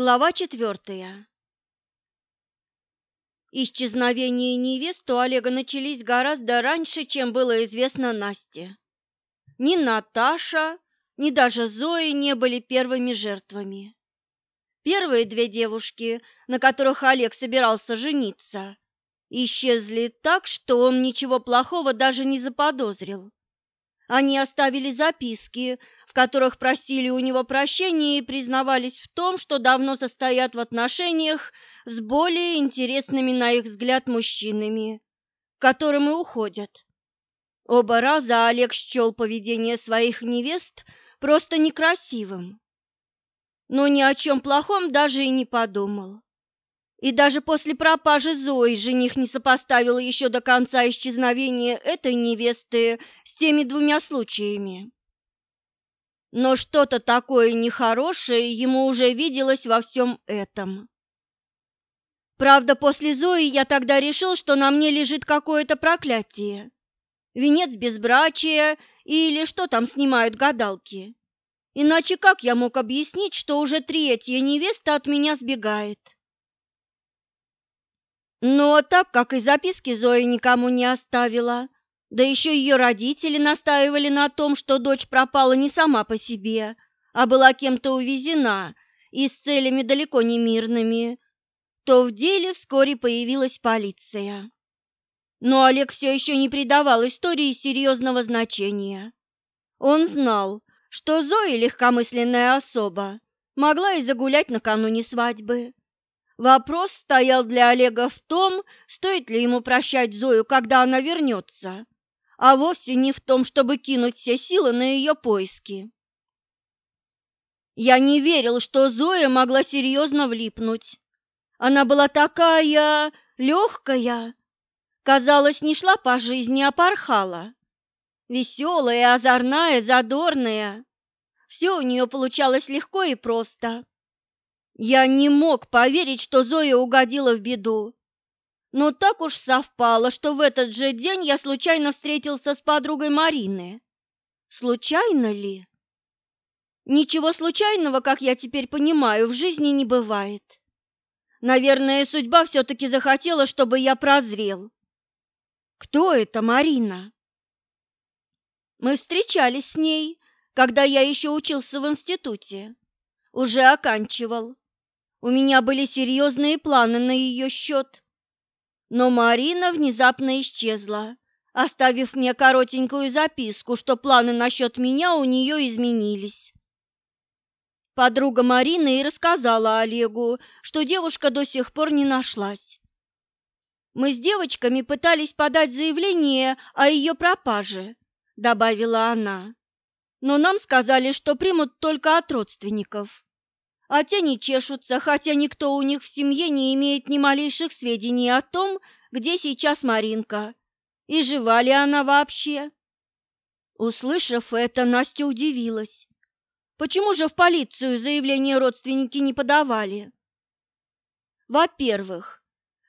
Глава четвертая. Исчезновение невесты у Олега начались гораздо раньше, чем было известно Насте. Ни Наташа, ни даже Зоя не были первыми жертвами. Первые две девушки, на которых Олег собирался жениться, исчезли так, что он ничего плохого даже не заподозрил. Они оставили записки, в которых просили у него прощения и признавались в том, что давно состоят в отношениях с более интересными, на их взгляд, мужчинами, к которым и уходят. Оба раза Олег счел поведение своих невест просто некрасивым, но ни о чем плохом даже и не подумал. И даже после пропажи Зои жених не сопоставил еще до конца исчезновения этой невесты с теми двумя случаями. Но что-то такое нехорошее ему уже виделось во всем этом. Правда, после Зои я тогда решил, что на мне лежит какое-то проклятие. Венец безбрачия или что там снимают гадалки. Иначе как я мог объяснить, что уже третья невеста от меня сбегает? Но так как и записки Зоя никому не оставила, да еще ее родители настаивали на том, что дочь пропала не сама по себе, а была кем-то увезена и с целями далеко не мирными, то в деле вскоре появилась полиция. Но Олег все еще не придавал истории серьезного значения. Он знал, что Зоя, легкомысленная особа, могла и загулять накануне свадьбы, Вопрос стоял для Олега в том, стоит ли ему прощать Зою, когда она вернется, а вовсе не в том, чтобы кинуть все силы на ее поиски. Я не верил, что Зоя могла серьезно влипнуть. Она была такая легкая, казалось, не шла по жизни, а порхала. Веселая, озорная, задорная. Все у нее получалось легко и просто. Я не мог поверить, что Зоя угодила в беду. Но так уж совпало, что в этот же день я случайно встретился с подругой Марины. Случайно ли? Ничего случайного, как я теперь понимаю, в жизни не бывает. Наверное, судьба все-таки захотела, чтобы я прозрел. Кто это Марина? Мы встречались с ней, когда я еще учился в институте. Уже оканчивал. У меня были серьезные планы на ее счет. Но Марина внезапно исчезла, оставив мне коротенькую записку, что планы насчет меня у нее изменились. Подруга Марины и рассказала Олегу, что девушка до сих пор не нашлась. Мы с девочками пытались подать заявление о ее пропаже, добавила она. Но нам сказали, что примут только от родственников а те не чешутся, хотя никто у них в семье не имеет ни малейших сведений о том, где сейчас Маринка и жива ли она вообще. Услышав это, Настя удивилась. Почему же в полицию заявление родственники не подавали? Во-первых,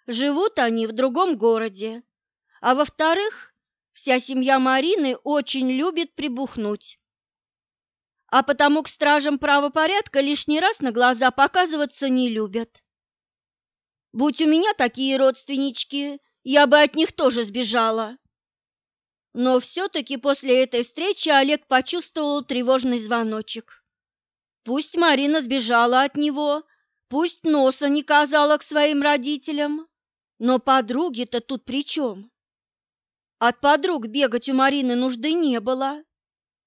живут они в другом городе, а во-вторых, вся семья Марины очень любит прибухнуть а потому к стражам правопорядка лишний раз на глаза показываться не любят. Будь у меня такие родственнички, я бы от них тоже сбежала. Но все-таки после этой встречи Олег почувствовал тревожный звоночек. Пусть Марина сбежала от него, пусть носа не казала к своим родителям, но подруги-то тут при чем? От подруг бегать у Марины нужды не было.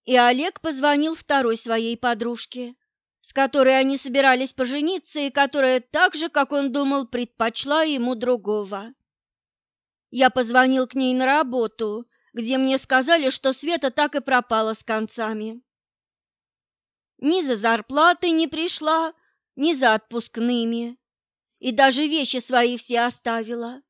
И Олег позвонил второй своей подружке, с которой они собирались пожениться и которая так же, как он думал, предпочла ему другого. Я позвонил к ней на работу, где мне сказали, что Света так и пропала с концами. Ни за зарплатой не пришла, ни за отпускными, и даже вещи свои все оставила.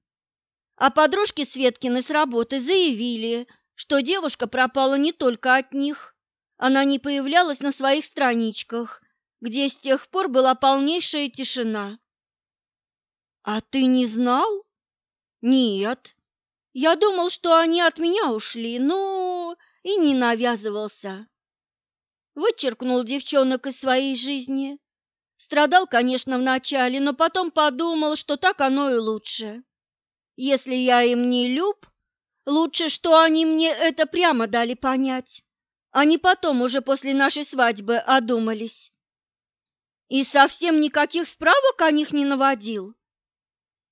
А подружки Светкины с работы заявили, что девушка пропала не только от них. Она не появлялась на своих страничках, где с тех пор была полнейшая тишина. «А ты не знал?» «Нет. Я думал, что они от меня ушли, ну и не навязывался. Вычеркнул девчонок из своей жизни. Страдал, конечно, вначале, но потом подумал, что так оно и лучше. Если я им не люб, лучше, что они мне это прямо дали понять, не потом уже после нашей свадьбы одумались. И совсем никаких справок о них не наводил.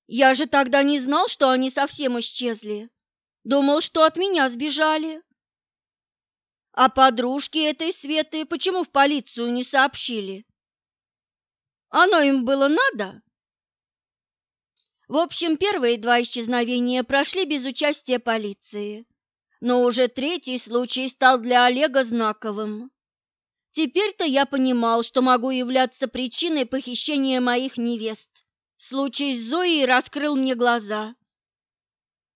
Я же тогда не знал, что они совсем исчезли. Думал, что от меня сбежали. А подружки этой Светы почему в полицию не сообщили? Оно им было надо? В общем, первые два исчезновения прошли без участия полиции, но уже третий случай стал для Олега знаковым. Теперь-то я понимал, что могу являться причиной похищения моих невест. Случай с Зоей раскрыл мне глаза.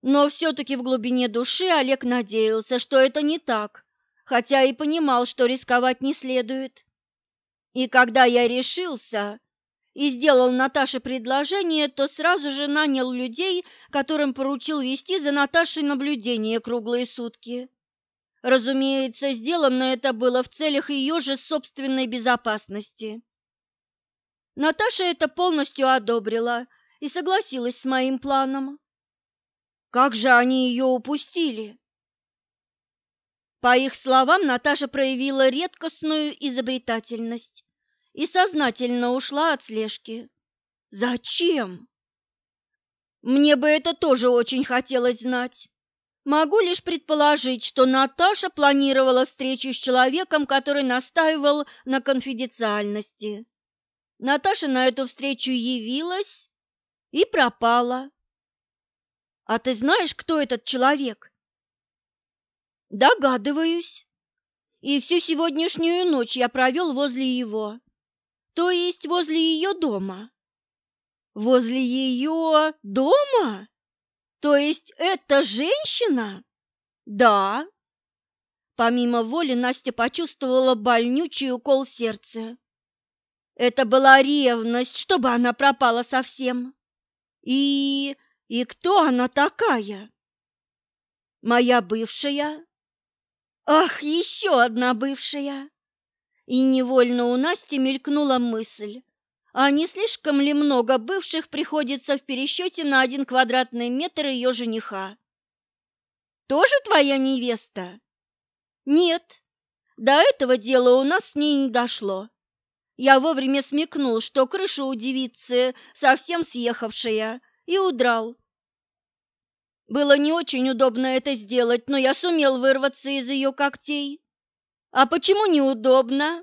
Но все-таки в глубине души Олег надеялся, что это не так, хотя и понимал, что рисковать не следует. И когда я решился, и сделал Наташе предложение, то сразу же нанял людей, которым поручил вести за Наташей наблюдение круглые сутки. Разумеется, сделано это было в целях ее же собственной безопасности. Наташа это полностью одобрила и согласилась с моим планом. Как же они ее упустили? По их словам, Наташа проявила редкостную изобретательность и сознательно ушла от слежки. Зачем? Мне бы это тоже очень хотелось знать. Могу лишь предположить, что Наташа планировала встречу с человеком, который настаивал на конфиденциальности. Наташа на эту встречу явилась и пропала. А ты знаешь, кто этот человек? Догадываюсь. И всю сегодняшнюю ночь я провел возле его. То есть возле ее дома. Возле ее дома? То есть это женщина? Да. Помимо воли Настя почувствовала больнючий укол в сердце. Это была ревность, чтобы она пропала совсем. И... и кто она такая? Моя бывшая? Ах, еще одна бывшая! И невольно у Насти мелькнула мысль, а не слишком ли много бывших приходится в пересчете на один квадратный метр ее жениха? Тоже твоя невеста? Нет, до этого дела у нас с ней не дошло. Я вовремя смекнул, что крыша у девицы совсем съехавшая, и удрал. Было не очень удобно это сделать, но я сумел вырваться из ее когтей. А почему неудобно?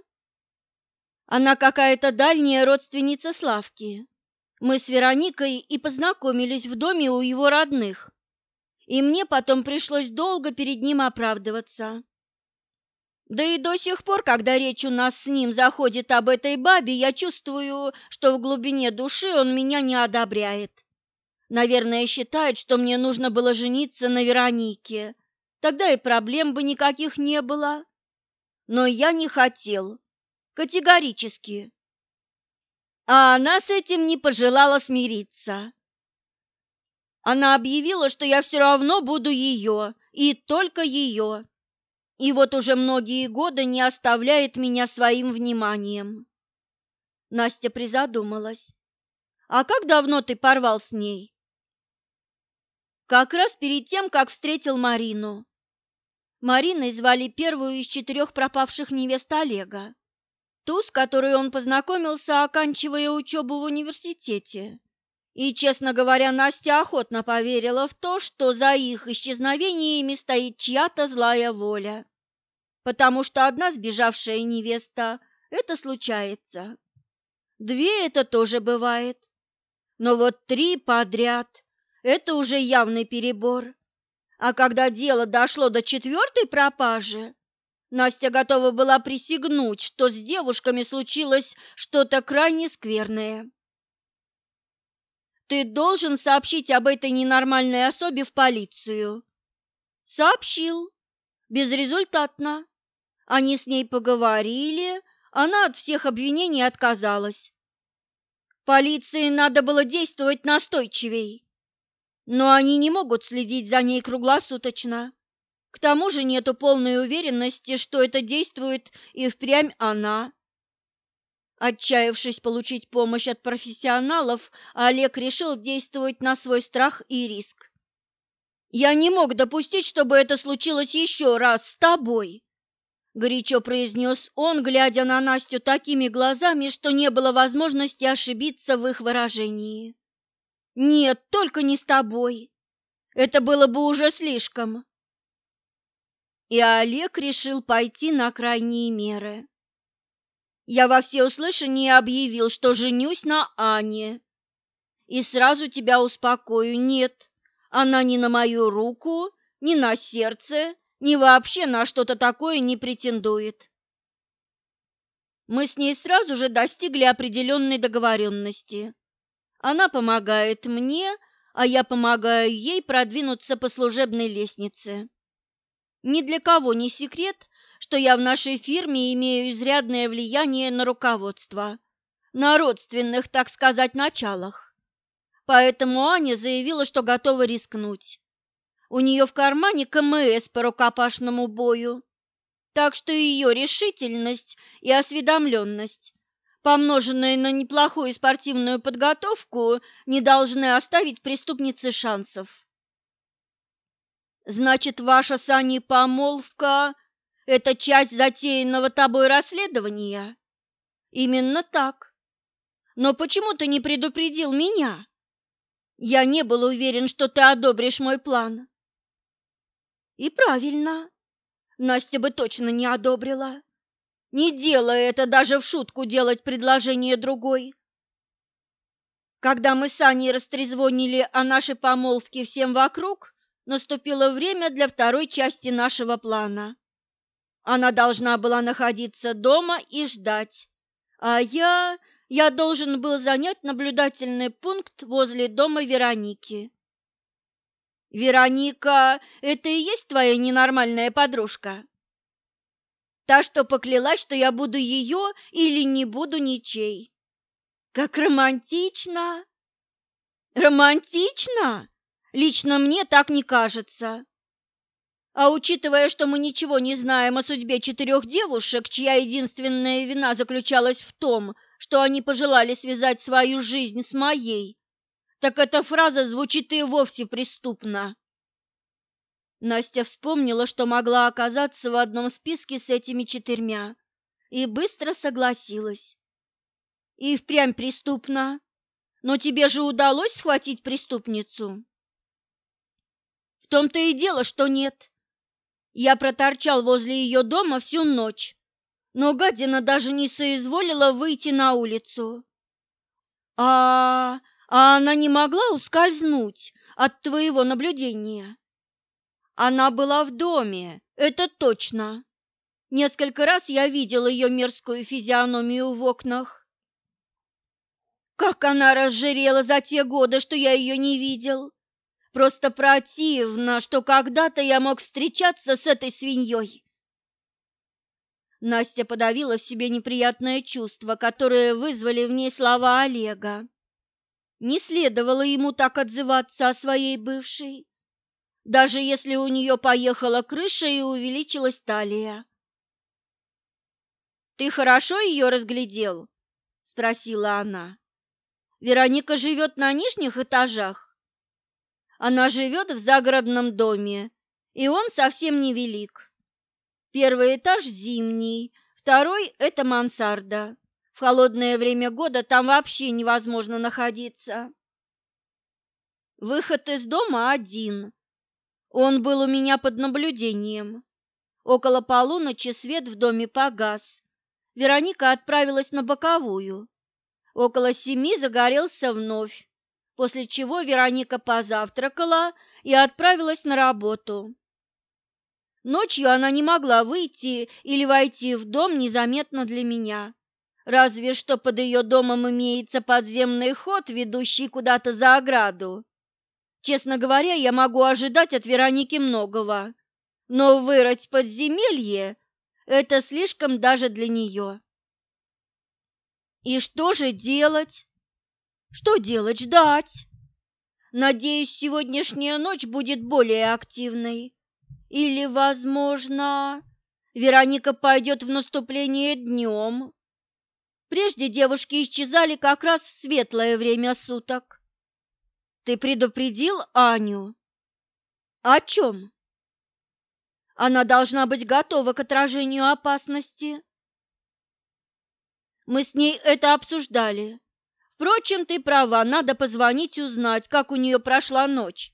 Она какая-то дальняя родственница Славки. Мы с Вероникой и познакомились в доме у его родных. И мне потом пришлось долго перед ним оправдываться. Да и до сих пор, когда речь у нас с ним заходит об этой бабе, я чувствую, что в глубине души он меня не одобряет. Наверное, считает, что мне нужно было жениться на Веронике. Тогда и проблем бы никаких не было но я не хотел. Категорически. А она с этим не пожелала смириться. Она объявила, что я все равно буду ее, и только ее. И вот уже многие годы не оставляет меня своим вниманием. Настя призадумалась. А как давно ты порвал с ней? Как раз перед тем, как встретил Марину. Мариной звали первую из четырех пропавших невест Олега, ту, с которой он познакомился, оканчивая учебу в университете. И, честно говоря, Настя охотно поверила в то, что за их исчезновениями стоит чья-то злая воля. Потому что одна сбежавшая невеста – это случается. Две – это тоже бывает. Но вот три подряд – это уже явный перебор. А когда дело дошло до четвертой пропажи, Настя готова была присягнуть, что с девушками случилось что-то крайне скверное. Ты должен сообщить об этой ненормальной особе в полицию. Сообщил. Безрезультатно. Они с ней поговорили, она от всех обвинений отказалась. Полиции надо было действовать настойчивей но они не могут следить за ней круглосуточно. К тому же нету полной уверенности, что это действует и впрямь она. Отчаявшись получить помощь от профессионалов, Олег решил действовать на свой страх и риск. «Я не мог допустить, чтобы это случилось еще раз с тобой», — горячо произнес он, глядя на Настю такими глазами, что не было возможности ошибиться в их выражении. «Нет, только не с тобой. Это было бы уже слишком». И Олег решил пойти на крайние меры. Я во всеуслышание объявил, что женюсь на Ане. И сразу тебя успокою, нет, она ни на мою руку, ни на сердце, ни вообще на что-то такое не претендует. Мы с ней сразу же достигли определенной договоренности. Она помогает мне, а я помогаю ей продвинуться по служебной лестнице. Ни для кого не секрет, что я в нашей фирме имею изрядное влияние на руководство, на родственных, так сказать, началах. Поэтому Аня заявила, что готова рискнуть. У нее в кармане КМС по рукопашному бою, так что ее решительность и осведомленность, помноженные на неплохую спортивную подготовку, не должны оставить преступнице шансов. Значит, ваша с Аней помолвка это часть затеянного тобой расследования? Именно так. Но почему ты не предупредил меня? Я не был уверен, что ты одобришь мой план. И правильно. Настя бы точно не одобрила. Не делая это даже в шутку делать предложение другой. Когда мы с Аней растрезвонили о нашей помолвке всем вокруг, наступило время для второй части нашего плана. Она должна была находиться дома и ждать, а я... я должен был занять наблюдательный пункт возле дома Вероники. Вероника, это и есть твоя ненормальная подружка? Та, что поклялась, что я буду ее или не буду ничей. Как романтично! Романтично? Лично мне так не кажется. А учитывая, что мы ничего не знаем о судьбе четырех девушек, чья единственная вина заключалась в том, что они пожелали связать свою жизнь с моей, так эта фраза звучит и вовсе преступно. Настя вспомнила, что могла оказаться в одном списке с этими четырьмя, и быстро согласилась. И впрямь преступно. Но тебе же удалось схватить преступницу? В том-то и дело, что нет. Я проторчал возле ее дома всю ночь, но гадина даже не соизволила выйти на улицу. А, а она не могла ускользнуть от твоего наблюдения? Она была в доме, это точно. Несколько раз я видел ее мерзкую физиономию в окнах. Как она разжирела за те годы, что я ее не видел. Просто противно, что когда-то я мог встречаться с этой свиньей. Настя подавила в себе неприятное чувство, которое вызвали в ней слова Олега. Не следовало ему так отзываться о своей бывшей, даже если у нее поехала крыша и увеличилась талия. «Ты хорошо ее разглядел?» – спросила она. «Вероника живет на нижних этажах?» Она живет в загородном доме, и он совсем невелик. Первый этаж зимний, второй – это мансарда. В холодное время года там вообще невозможно находиться. Выход из дома один. Он был у меня под наблюдением. Около полуночи свет в доме погас. Вероника отправилась на боковую. Около семи загорелся вновь после чего Вероника позавтракала и отправилась на работу. Ночью она не могла выйти или войти в дом незаметно для меня. Разве что под ее домом имеется подземный ход, ведущий куда-то за ограду. Честно говоря, я могу ожидать от Вероники многого, но вырыть подземелье – это слишком даже для нее. И что же делать? Что делать? Ждать. Надеюсь, сегодняшняя ночь будет более активной. Или, возможно, Вероника пойдет в наступление днем. Прежде девушки исчезали как раз в светлое время суток. Ты предупредил Аню? О чем? Она должна быть готова к отражению опасности. Мы с ней это обсуждали. Впрочем, ты права, надо позвонить узнать, как у нее прошла ночь.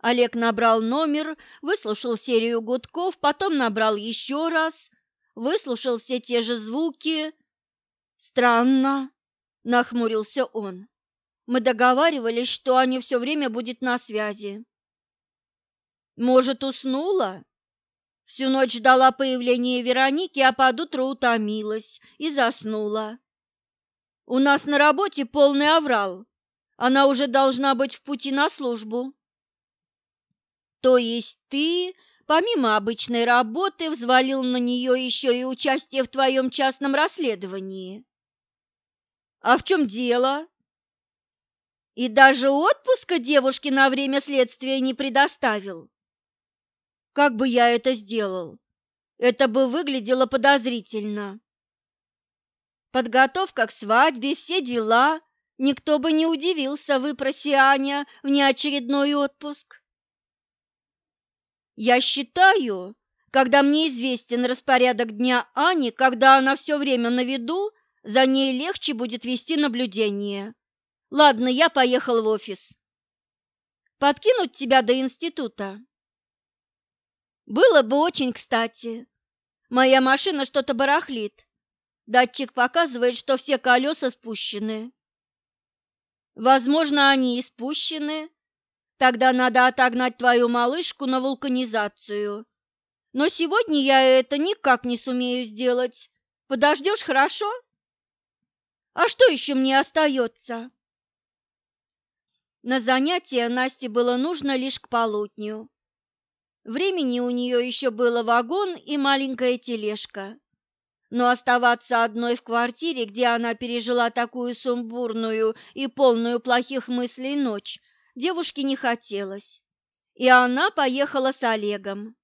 Олег набрал номер, выслушал серию гудков, потом набрал еще раз, выслушал все те же звуки. Странно, нахмурился он. Мы договаривались, что Аня все время будет на связи. Может, уснула? Всю ночь ждала появления Вероники, а под утро утомилась и заснула. У нас на работе полный аврал. Она уже должна быть в пути на службу. То есть ты, помимо обычной работы, взвалил на нее еще и участие в твоем частном расследовании? А в чем дело? И даже отпуска девушке на время следствия не предоставил. Как бы я это сделал? Это бы выглядело подозрительно. Подготовка к свадьбе, все дела. Никто бы не удивился, выпроси Аня в неочередной отпуск. Я считаю, когда мне известен распорядок дня Ани, когда она все время на виду, за ней легче будет вести наблюдение. Ладно, я поехал в офис. Подкинуть тебя до института? Было бы очень кстати. Моя машина что-то барахлит. Датчик показывает, что все колеса спущены. Возможно, они и спущены, Тогда надо отогнать твою малышку на вулканизацию. Но сегодня я это никак не сумею сделать. Подождешь, хорошо? А что еще мне остается? На занятия Насте было нужно лишь к полудню. Времени у нее еще было вагон и маленькая тележка. Но оставаться одной в квартире, где она пережила такую сумбурную и полную плохих мыслей ночь, девушке не хотелось, и она поехала с Олегом.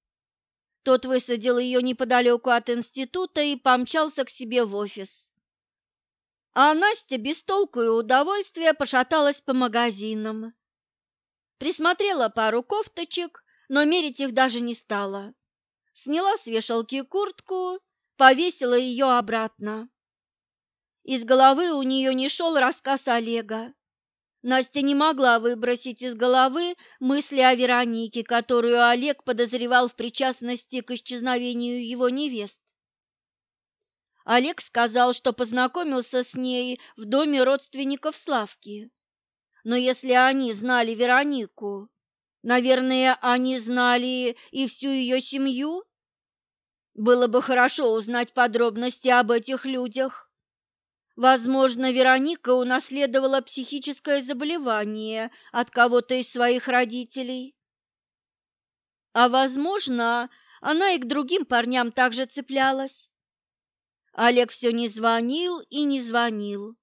Тот высадил ее неподалеку от института и помчался к себе в офис. А Настя без толку и удовольствия пошаталась по магазинам. Присмотрела пару кофточек, но мерить их даже не стала. Сняла с вешалки куртку, повесила ее обратно. Из головы у нее не шел рассказ Олега. Настя не могла выбросить из головы мысли о Веронике, которую Олег подозревал в причастности к исчезновению его невест. Олег сказал, что познакомился с ней в доме родственников Славки. Но если они знали Веронику, наверное, они знали и всю ее семью? Было бы хорошо узнать подробности об этих людях. Возможно, Вероника унаследовала психическое заболевание от кого-то из своих родителей. А возможно, она и к другим парням также цеплялась. Олег все не звонил и не звонил.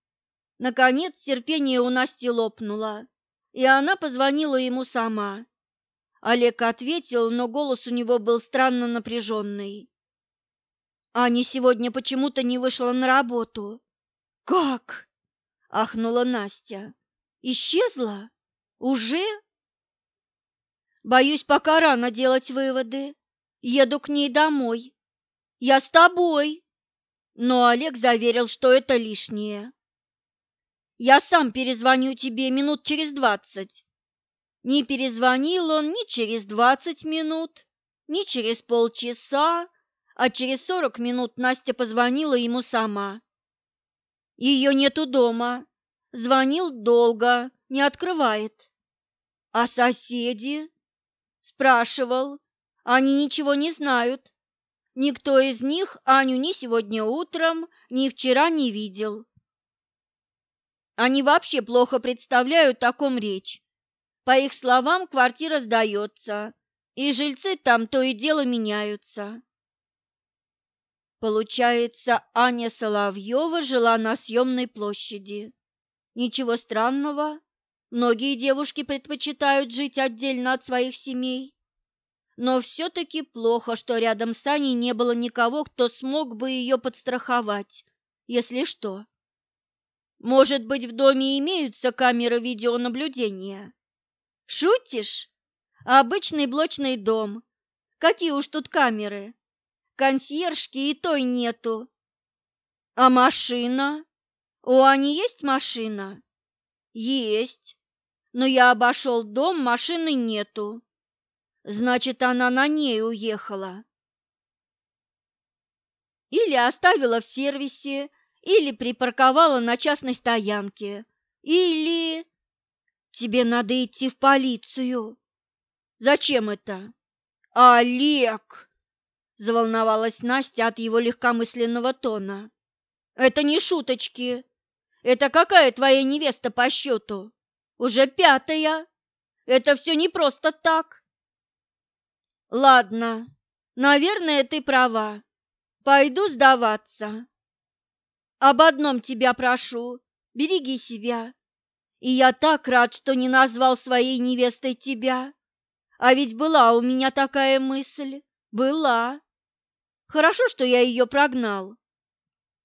Наконец терпение у Насти лопнуло, и она позвонила ему сама. Олег ответил, но голос у него был странно напряженный. Аня сегодня почему-то не вышла на работу. «Как?» – ахнула Настя. «Исчезла? Уже?» «Боюсь, пока рано делать выводы. Еду к ней домой. Я с тобой!» Но Олег заверил, что это лишнее. «Я сам перезвоню тебе минут через двадцать». Не перезвонил он ни через двадцать минут, ни через полчаса, а через сорок минут Настя позвонила ему сама. Ее нету дома. Звонил долго, не открывает. А соседи? Спрашивал. Они ничего не знают. Никто из них Аню ни сегодня утром, ни вчера не видел. Они вообще плохо представляют о ком речь. По их словам, квартира сдается, и жильцы там то и дело меняются. Получается, Аня Соловьева жила на съемной площади. Ничего странного, многие девушки предпочитают жить отдельно от своих семей. Но все-таки плохо, что рядом с Аней не было никого, кто смог бы ее подстраховать, если что. Может быть, в доме имеются камеры видеонаблюдения? Шутишь? Обычный блочный дом. Какие уж тут камеры? Консьержки и той нету. А машина? У Ани есть машина? Есть. Но я обошел дом, машины нету. Значит, она на ней уехала. Или оставила в сервисе, или припарковала на частной стоянке, или... Тебе надо идти в полицию. Зачем это? Олег! Заволновалась Настя от его легкомысленного тона. Это не шуточки. Это какая твоя невеста по счету? Уже пятая. Это все не просто так. Ладно, наверное, ты права. Пойду сдаваться. Об одном тебя прошу, береги себя. И я так рад, что не назвал своей невестой тебя. А ведь была у меня такая мысль. Была. Хорошо, что я ее прогнал.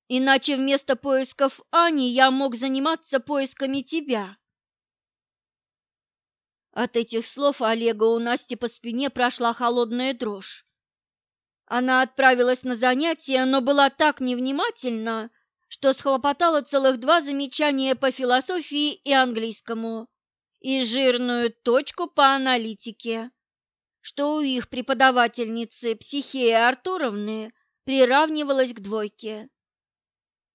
Иначе вместо поисков Ани я мог заниматься поисками тебя. От этих слов Олега у Насти по спине прошла холодная дрожь. Она отправилась на занятия, но была так невнимательна, что схлопотала целых два замечания по философии и английскому и жирную точку по аналитике, что у их преподавательницы Психея Артуровны приравнивалось к двойке.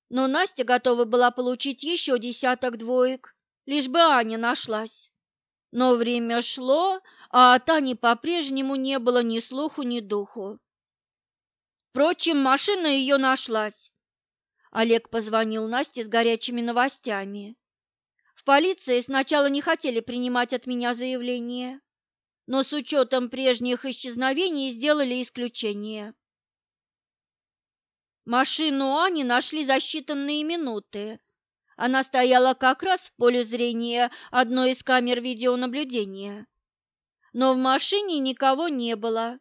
Но Настя готова была получить еще десяток двоек, лишь бы Аня нашлась. Но время шло, а от Ани по-прежнему не было ни слуху, ни духу. Впрочем, машина ее нашлась. Олег позвонил Насте с горячими новостями. В полиции сначала не хотели принимать от меня заявление, но с учетом прежних исчезновений сделали исключение. Машину Ани нашли за считанные минуты, она стояла как раз в поле зрения одной из камер видеонаблюдения. Но в машине никого не было.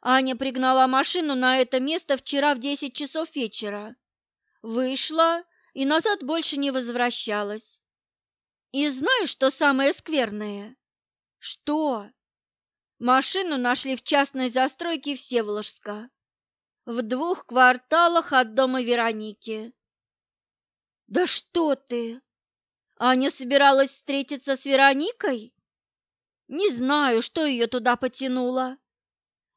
Аня пригнала машину на это место вчера в десять часов вечера. Вышла и назад больше не возвращалась. И знаешь, что самое скверное? Что? Машину нашли в частной застройке Всеволожска, в двух кварталах от дома Вероники. Да что ты? Аня собиралась встретиться с Вероникой? Не знаю, что ее туда потянуло.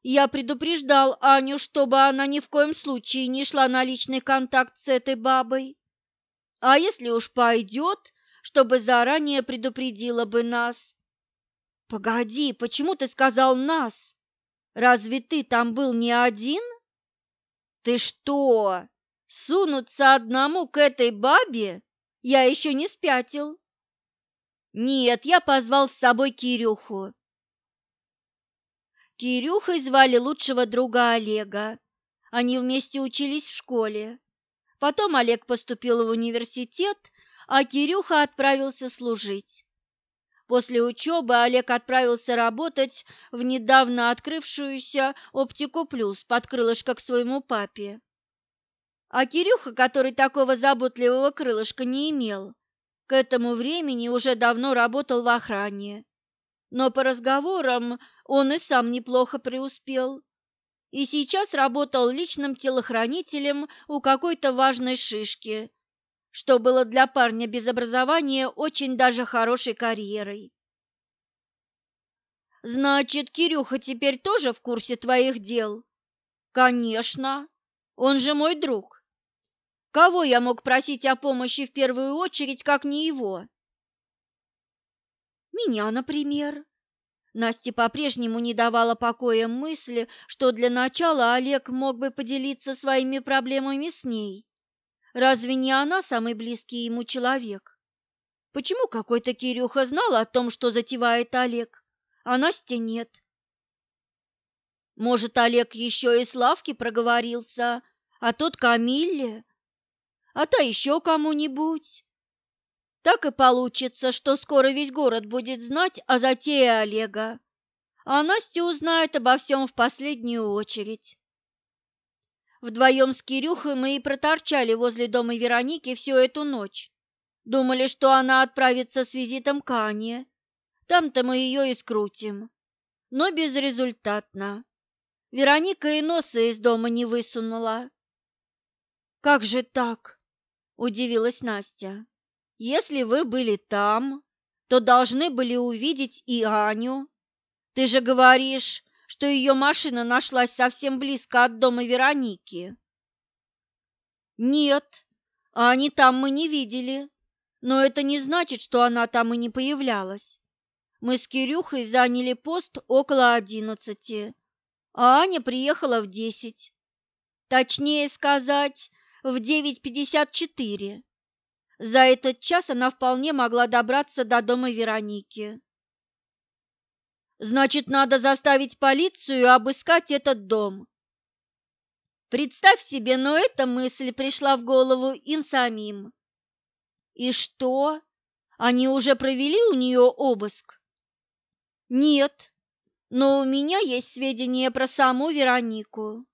Я предупреждал Аню, чтобы она ни в коем случае не шла на личный контакт с этой бабой. А если уж пойдет, чтобы заранее предупредила бы нас. Погоди, почему ты сказал нас? Разве ты там был не один? Ты что? Сунуться одному к этой бабе? Я еще не спятил. Нет, я позвал с собой Кирюху. Кирюхой звали лучшего друга Олега. Они вместе учились в школе. Потом Олег поступил в университет, а Кирюха отправился служить. После учебы Олег отправился работать в недавно открывшуюся «Оптику Плюс» под крылышко к своему папе. А Кирюха, который такого заботливого крылышка не имел, к этому времени уже давно работал в охране. Но по разговорам он и сам неплохо преуспел. И сейчас работал личным телохранителем у какой-то важной шишки, что было для парня без образования очень даже хорошей карьерой. Значит, Кирюха теперь тоже в курсе твоих дел? Конечно, он же мой друг. Кого я мог просить о помощи в первую очередь, как не его? Меня, например. Насте по-прежнему не давала покоя мысли, что для начала Олег мог бы поделиться своими проблемами с ней. Разве не она самый близкий ему человек? Почему какой-то Кирюха знал о том, что затевает Олег, а Насте нет? Может, Олег еще и Славке проговорился, а тот Камилле? А то еще кому-нибудь. Так и получится, что скоро весь город будет знать о затее Олега. а Настя узнает обо всем в последнюю очередь. Вдвоем с Кирюхой мы и проторчали возле дома Вероники всю эту ночь. Думали, что она отправится с визитом к Ане. Там-то мы ее и скрутим. Но безрезультатно. Вероника и носа из дома не высунула. «Как же так?» – удивилась Настя. «Если вы были там, то должны были увидеть и Аню. Ты же говоришь, что ее машина нашлась совсем близко от дома Вероники. Нет, Ани там мы не видели, но это не значит, что она там и не появлялась. Мы с Кирюхой заняли пост около одиннадцати, а Аня приехала в десять. Точнее сказать, в девять пятьдесят четыре. За этот час она вполне могла добраться до дома Вероники. Значит, надо заставить полицию обыскать этот дом. Представь себе, но эта мысль пришла в голову им самим. И что? Они уже провели у нее обыск? Нет, но у меня есть сведения про саму Веронику.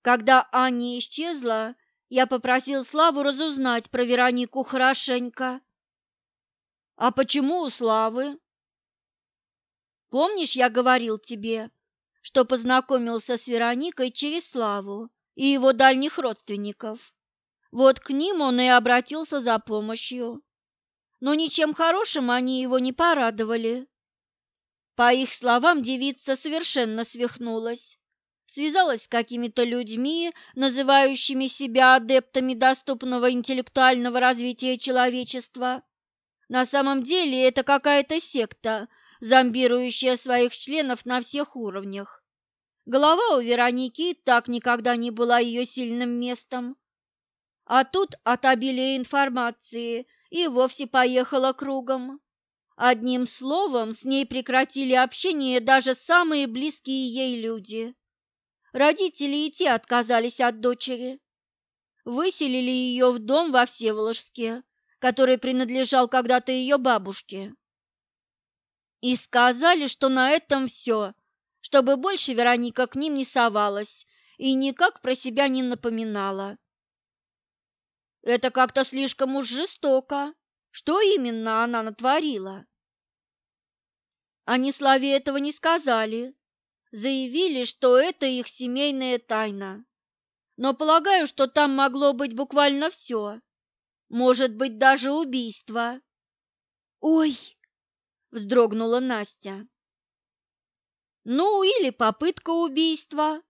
Когда Аня исчезла, я попросил Славу разузнать про Веронику хорошенько. А почему у Славы? Помнишь, я говорил тебе, что познакомился с Вероникой через Славу и его дальних родственников? Вот к ним он и обратился за помощью. Но ничем хорошим они его не порадовали. По их словам, девица совершенно свихнулась. Связалась с какими-то людьми, называющими себя адептами доступного интеллектуального развития человечества. На самом деле это какая-то секта – зомбирующая своих членов на всех уровнях. Голова у Вероники так никогда не была ее сильным местом. А тут от обилия информации и вовсе поехала кругом. Одним словом, с ней прекратили общение даже самые близкие ей люди. Родители и те отказались от дочери. Выселили ее в дом во Всеволожске, который принадлежал когда-то ее бабушке. И сказали, что на этом все, чтобы больше Вероника к ним не совалась и никак про себя не напоминала. Это как-то слишком уж жестоко. Что именно она натворила? Они Славе этого не сказали. Заявили, что это их семейная тайна. Но полагаю, что там могло быть буквально все. Может быть, даже убийство. Ой, вздрогнула Настя. Ну, или попытка убийства,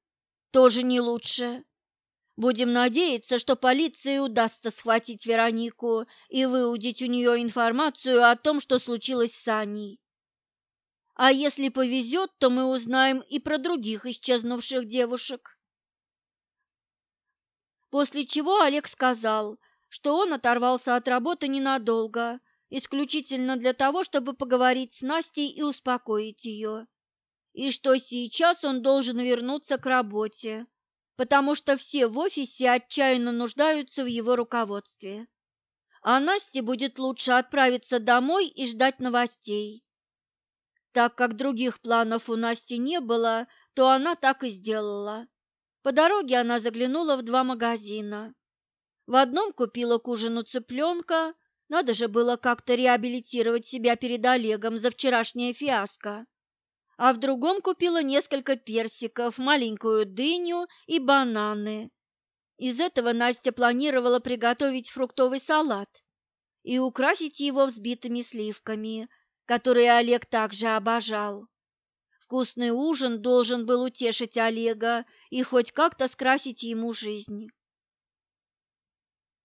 тоже не лучше. Будем надеяться, что полиции удастся схватить Веронику и выудить у нее информацию о том, что случилось с Аней. А если повезет, то мы узнаем и про других исчезнувших девушек. После чего Олег сказал, что он оторвался от работы ненадолго исключительно для того, чтобы поговорить с Настей и успокоить ее, и что сейчас он должен вернуться к работе, потому что все в офисе отчаянно нуждаются в его руководстве. А Насте будет лучше отправиться домой и ждать новостей. Так как других планов у Насти не было, то она так и сделала. По дороге она заглянула в два магазина. В одном купила к ужину цыпленка, надо же было как-то реабилитировать себя перед Олегом за вчерашнее фиаско. А в другом купила несколько персиков, маленькую дыню и бананы. Из этого Настя планировала приготовить фруктовый салат и украсить его взбитыми сливками, которые Олег также обожал. Вкусный ужин должен был утешить Олега и хоть как-то скрасить ему жизнь.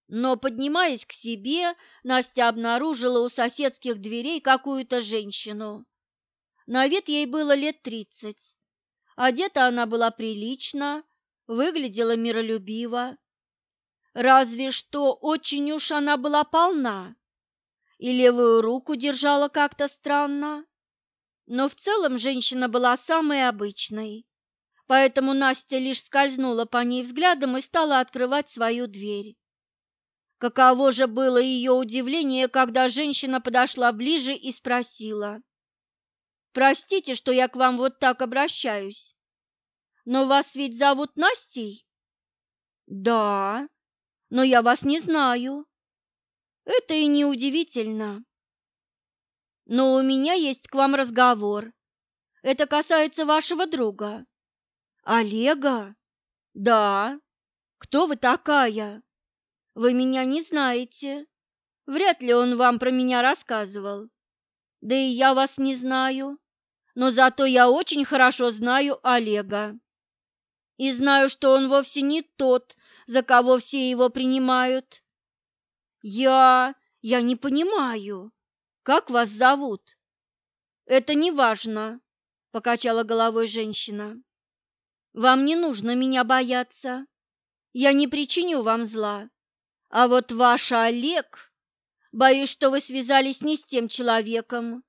Но, поднимаясь к себе, Настя обнаружила у соседских дверей какую-то женщину. На вид ей было лет тридцать. Одета она была прилично, выглядела миролюбиво. Разве что очень уж она была полна, и левую руку держала как-то странно. Но в целом женщина была самой обычной, поэтому Настя лишь скользнула по ней взглядом и стала открывать свою дверь. Каково же было ее удивление, когда женщина подошла ближе и спросила. Простите, что я к вам вот так обращаюсь. Но вас ведь зовут Настей? Да, но я вас не знаю. Это и не удивительно. Но у меня есть к вам разговор. Это касается вашего друга. Олега? Да. Кто вы такая? Вы меня не знаете. Вряд ли он вам про меня рассказывал. Да и я вас не знаю. Но зато я очень хорошо знаю Олега. И знаю, что он вовсе не тот, за кого все его принимают. Я... я не понимаю. Как вас зовут? Это не важно, покачала головой женщина. Вам не нужно меня бояться. Я не причиню вам зла. А вот ваш Олег, боюсь, что вы связались не с тем человеком,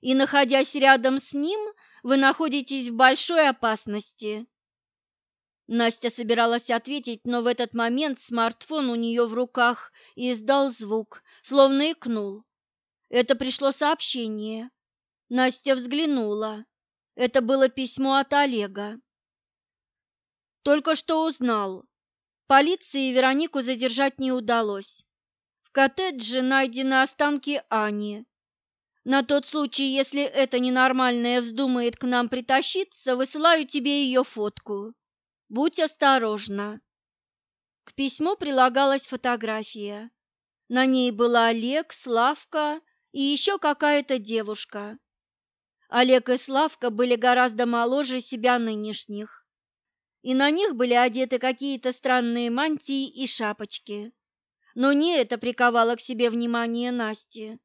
и, находясь рядом с ним, вы находитесь в большой опасности. Настя собиралась ответить, но в этот момент смартфон у нее в руках издал звук, словно икнул. Это пришло сообщение. Настя взглянула. Это было письмо от Олега. Только что узнал. Полиции Веронику задержать не удалось. В коттедже найдены останки Ани. На тот случай, если эта ненормальная вздумает к нам притащиться, высылаю тебе ее фотку. Будь осторожна. К письму прилагалась фотография. На ней была Олег, Славка и еще какая-то девушка. Олег и Славка были гораздо моложе себя нынешних, и на них были одеты какие-то странные мантии и шапочки. Но не это приковало к себе внимание Насти.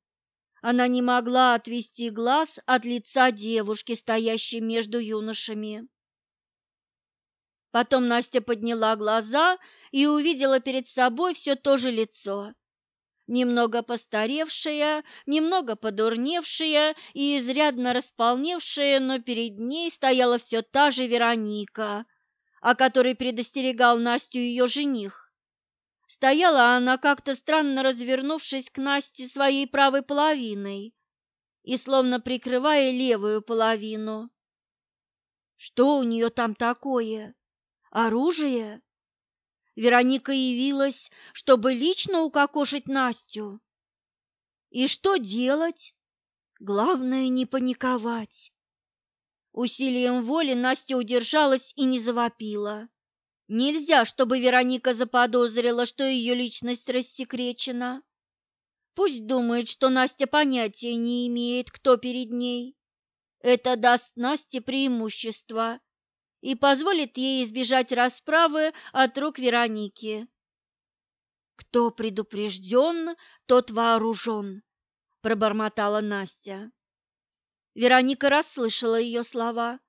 Она не могла отвести глаз от лица девушки, стоящей между юношами. Потом Настя подняла глаза и увидела перед собой все то же лицо. Немного постаревшее, немного подурневшее и изрядно располневшее, но перед ней стояла все та же Вероника, о которой предостерегал Настю ее жених. Стояла она как-то странно развернувшись к Насте своей правой половиной и словно прикрывая левую половину. Что у нее там такое? Оружие? Вероника явилась, чтобы лично укокошить Настю. И что делать? Главное не паниковать. Усилием воли Настя удержалась и не завопила. Нельзя, чтобы Вероника заподозрила, что ее личность рассекречена. Пусть думает, что Настя понятия не имеет, кто перед ней. Это даст Насте преимущество и позволит ей избежать расправы от рук Вероники. «Кто предупрежден, тот вооружен», — пробормотала Настя. Вероника расслышала ее слова,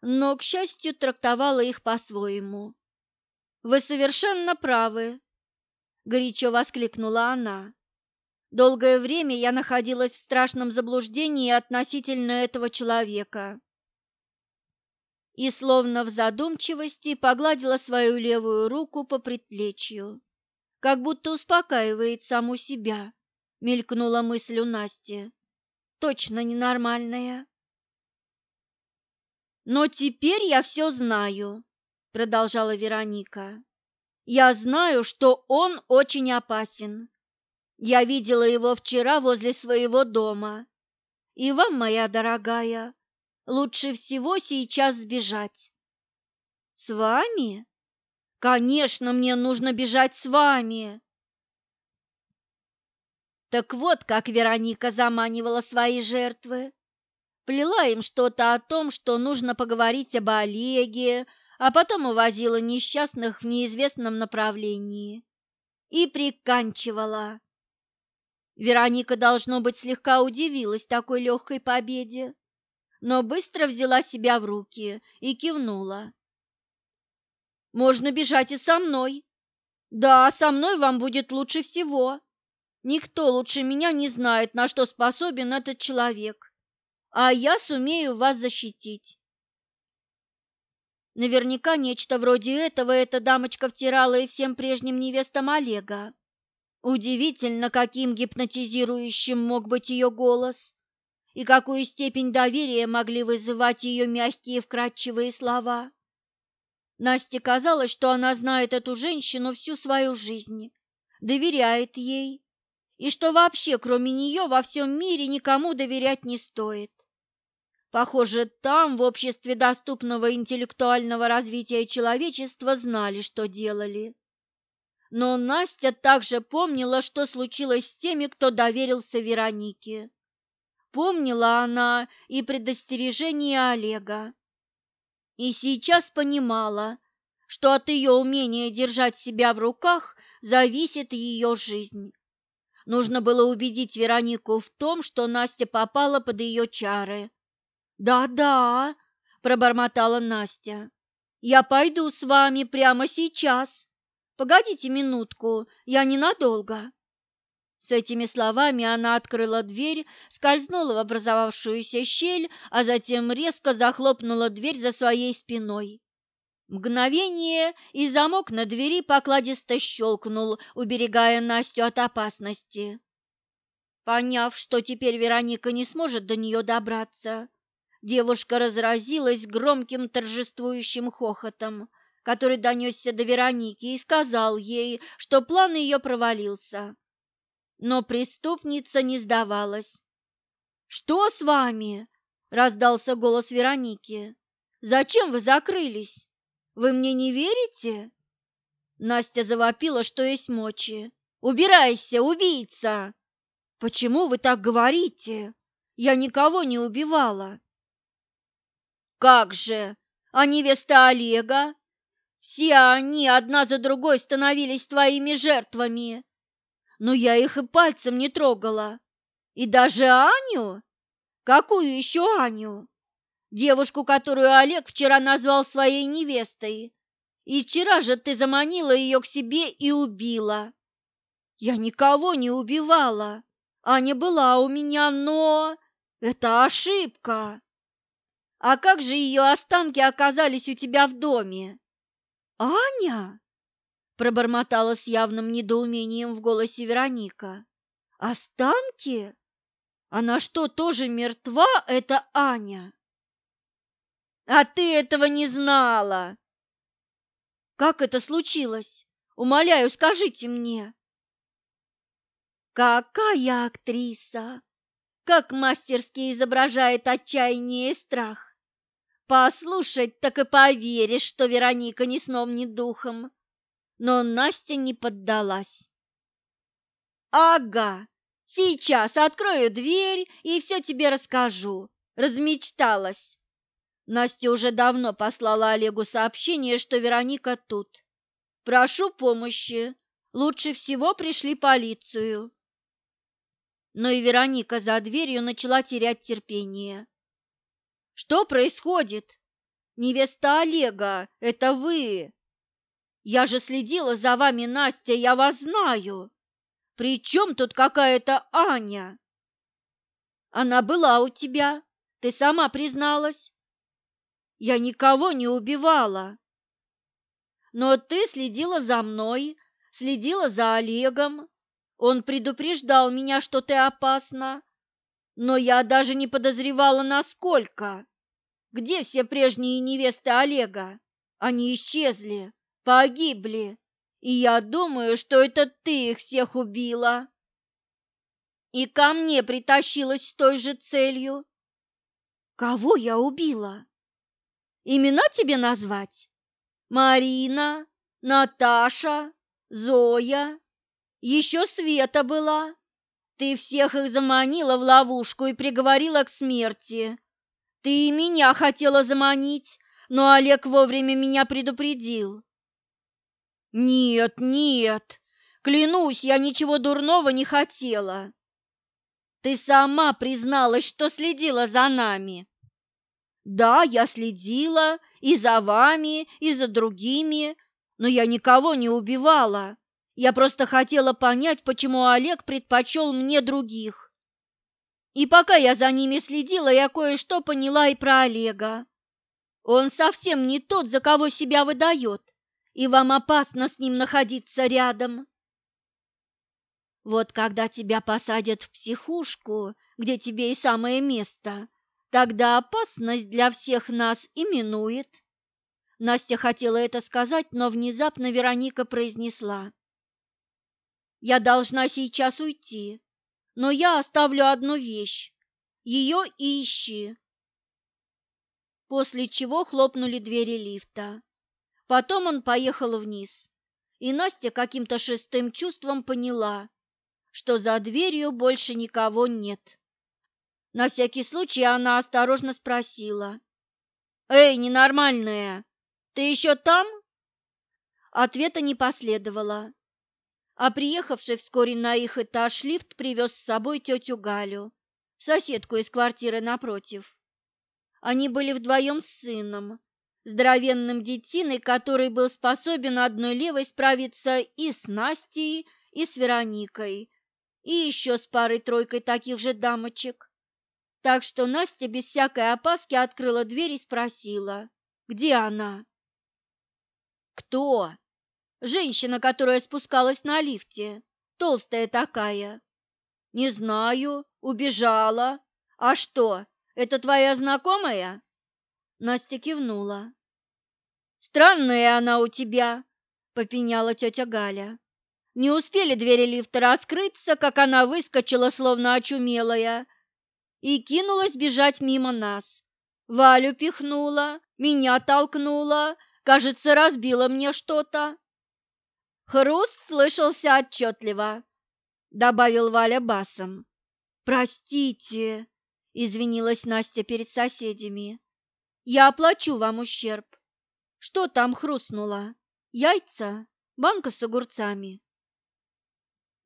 но, к счастью, трактовала их по-своему. Вы совершенно правы, горячо воскликнула она. Долгое время я находилась в страшном заблуждении относительно этого человека. И словно в задумчивости погладила свою левую руку по предплечью, как будто успокаивает саму себя, мелькнула мысль у Насти. Точно ненормальная. Но теперь я все знаю, продолжала Вероника. Я знаю, что он очень опасен. Я видела его вчера возле своего дома. И вам, моя дорогая, лучше всего сейчас сбежать. С вами? Конечно, мне нужно бежать с вами. Так вот, как Вероника заманивала свои жертвы. Плела им что-то о том, что нужно поговорить об Олеге, а потом увозила несчастных в неизвестном направлении и приканчивала. Вероника, должно быть, слегка удивилась такой легкой победе, но быстро взяла себя в руки и кивнула. «Можно бежать и со мной. Да, со мной вам будет лучше всего. Никто лучше меня не знает, на что способен этот человек, а я сумею вас защитить. Наверняка нечто вроде этого эта дамочка втирала и всем прежним невестам Олега. Удивительно, каким гипнотизирующим мог быть ее голос и какую степень доверия могли вызывать ее мягкие вкрадчивые слова. Насте казалось, что она знает эту женщину всю свою жизнь, доверяет ей, и что вообще кроме нее во всем мире никому доверять не стоит. Похоже, там, в обществе доступного интеллектуального развития человечества, знали, что делали. Но Настя также помнила, что случилось с теми, кто доверился Веронике. Помнила она и предостережение Олега. И сейчас понимала, что от ее умения держать себя в руках зависит ее жизнь. Нужно было убедить Веронику в том, что Настя попала под ее чары. «Да-да», – пробормотала Настя, – «я пойду с вами прямо сейчас». Погодите минутку, я ненадолго. С этими словами она открыла дверь, скользнула в образовавшуюся щель, а затем резко захлопнула дверь за своей спиной. Мгновение, и замок на двери покладисто щелкнул, уберегая Настю от опасности. Поняв, что теперь Вероника не сможет до нее добраться, девушка разразилась громким торжествующим хохотом, который донесся до Вероники и сказал ей, что план ее провалился. Но преступница не сдавалась. «Что с вами?» – раздался голос Вероники. «Зачем вы закрылись? Вы мне не верите?» Настя завопила, что есть мочи. «Убирайся, убийца!» «Почему вы так говорите? Я никого не убивала!» «Как же! А невеста Олега? Все они одна за другой становились твоими жертвами. Но я их и пальцем не трогала. И даже Аню? Какую еще Аню? Девушку, которую Олег вчера назвал своей невестой. И вчера же ты заманила ее к себе и убила. Я никого не убивала. Аня была у меня, но... Это ошибка. А как же ее останки оказались у тебя в доме? «Аня!» – пробормотала с явным недоумением в голосе Вероника. «Останки? Она что, тоже мертва, это Аня?» «А ты этого не знала!» «Как это случилось? Умоляю, скажите мне!» «Какая актриса! Как мастерски изображает отчаяние и страх! Послушать, так и поверишь, что Вероника ни сном, ни духом. Но Настя не поддалась. «Ага, сейчас открою дверь и все тебе расскажу. Размечталась». Настя уже давно послала Олегу сообщение, что Вероника тут. «Прошу помощи. Лучше всего пришли полицию». Но и Вероника за дверью начала терять терпение. Что происходит? Невеста Олега, это вы. Я же следила за вами, Настя, я вас знаю. При чем тут какая-то Аня? Она была у тебя, ты сама призналась. Я никого не убивала. Но ты следила за мной, следила за Олегом. Он предупреждал меня, что ты опасна, но я даже не подозревала, насколько. Где все прежние невесты Олега? Они исчезли, погибли, и я думаю, что это ты их всех убила. И ко мне притащилась с той же целью. Кого я убила? Имена тебе назвать? Марина, Наташа, Зоя, еще Света была. Ты всех их заманила в ловушку и приговорила к смерти. Ты и меня хотела заманить, но Олег вовремя меня предупредил. Нет, нет, клянусь, я ничего дурного не хотела. Ты сама призналась, что следила за нами. Да, я следила и за вами, и за другими, но я никого не убивала. Я просто хотела понять, почему Олег предпочел мне других. И пока я за ними следила, я кое-что поняла и про Олега. Он совсем не тот, за кого себя выдает, и вам опасно с ним находиться рядом. Вот когда тебя посадят в психушку, где тебе и самое место, тогда опасность для всех нас именует. Настя хотела это сказать, но внезапно Вероника произнесла. «Я должна сейчас уйти, но я оставлю одну вещь. Ее и ищи». После чего хлопнули двери лифта. Потом он поехал вниз, и Настя каким-то шестым чувством поняла, что за дверью больше никого нет. На всякий случай она осторожно спросила. «Эй, ненормальная, ты еще там?» Ответа не последовало. А приехавший вскоре на их этаж лифт привез с собой тетю Галю, соседку из квартиры напротив. Они были вдвоем с сыном, здоровенным детиной, который был способен одной левой справиться и с Настей, и с Вероникой, и еще с парой-тройкой таких же дамочек. Так что Настя без всякой опаски открыла дверь и спросила, где она. Кто? Женщина, которая спускалась на лифте, толстая такая. Не знаю, убежала. А что, это твоя знакомая? Настя кивнула. Странная она у тебя, попеняла тетя Галя. Не успели двери лифта раскрыться, как она выскочила, словно очумелая, и кинулась бежать мимо нас. Валю пихнула, меня толкнула, Кажется, разбила мне что-то. Хруст слышался отчетливо, добавил Валя басом. Простите, извинилась Настя перед соседями. Я оплачу вам ущерб. Что там хрустнуло? Яйца? Банка с огурцами?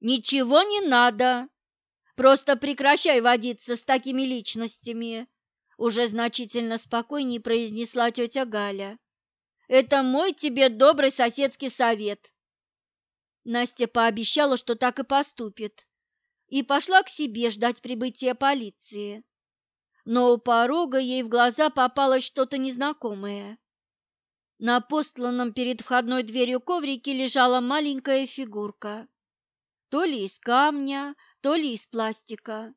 Ничего не надо. Просто прекращай водиться с такими личностями, уже значительно спокойнее произнесла тетя Галя. Это мой тебе добрый соседский совет. Настя пообещала, что так и поступит, и пошла к себе ждать прибытия полиции. Но у порога ей в глаза попалось что-то незнакомое. На постланном перед входной дверью коврике лежала маленькая фигурка. То ли из камня, то ли из пластика.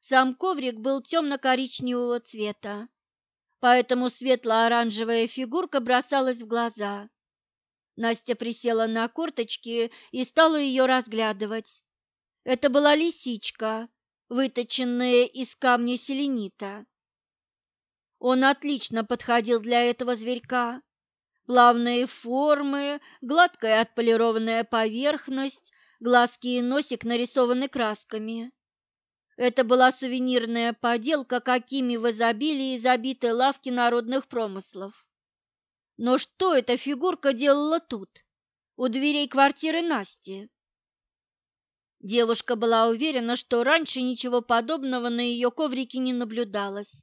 Сам коврик был темно-коричневого цвета, поэтому светло-оранжевая фигурка бросалась в глаза. Настя присела на корточки и стала ее разглядывать. Это была лисичка, выточенная из камня селенита. Он отлично подходил для этого зверька. Плавные формы, гладкая отполированная поверхность, глазки и носик нарисованы красками. Это была сувенирная поделка, какими в изобилии забиты лавки народных промыслов. Но что эта фигурка делала тут, у дверей квартиры Насти? Девушка была уверена, что раньше ничего подобного на ее коврике не наблюдалось.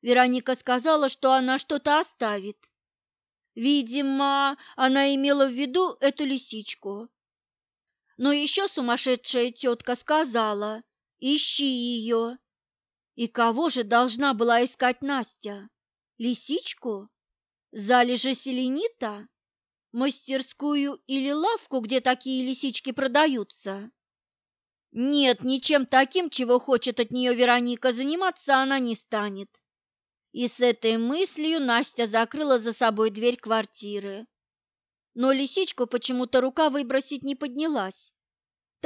Вероника сказала, что она что-то оставит. Видимо, она имела в виду эту лисичку. Но еще сумасшедшая тетка сказала, Ищи ее. И кого же должна была искать Настя? Лисичку? Залежи селенита? Мастерскую или лавку, где такие лисички продаются? Нет, ничем таким, чего хочет от нее Вероника, заниматься она не станет. И с этой мыслью Настя закрыла за собой дверь квартиры. Но лисичку почему-то рука выбросить не поднялась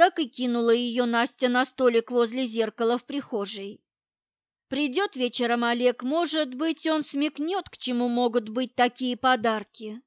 так и кинула ее Настя на столик возле зеркала в прихожей. Придет вечером Олег, может быть, он смекнет, к чему могут быть такие подарки.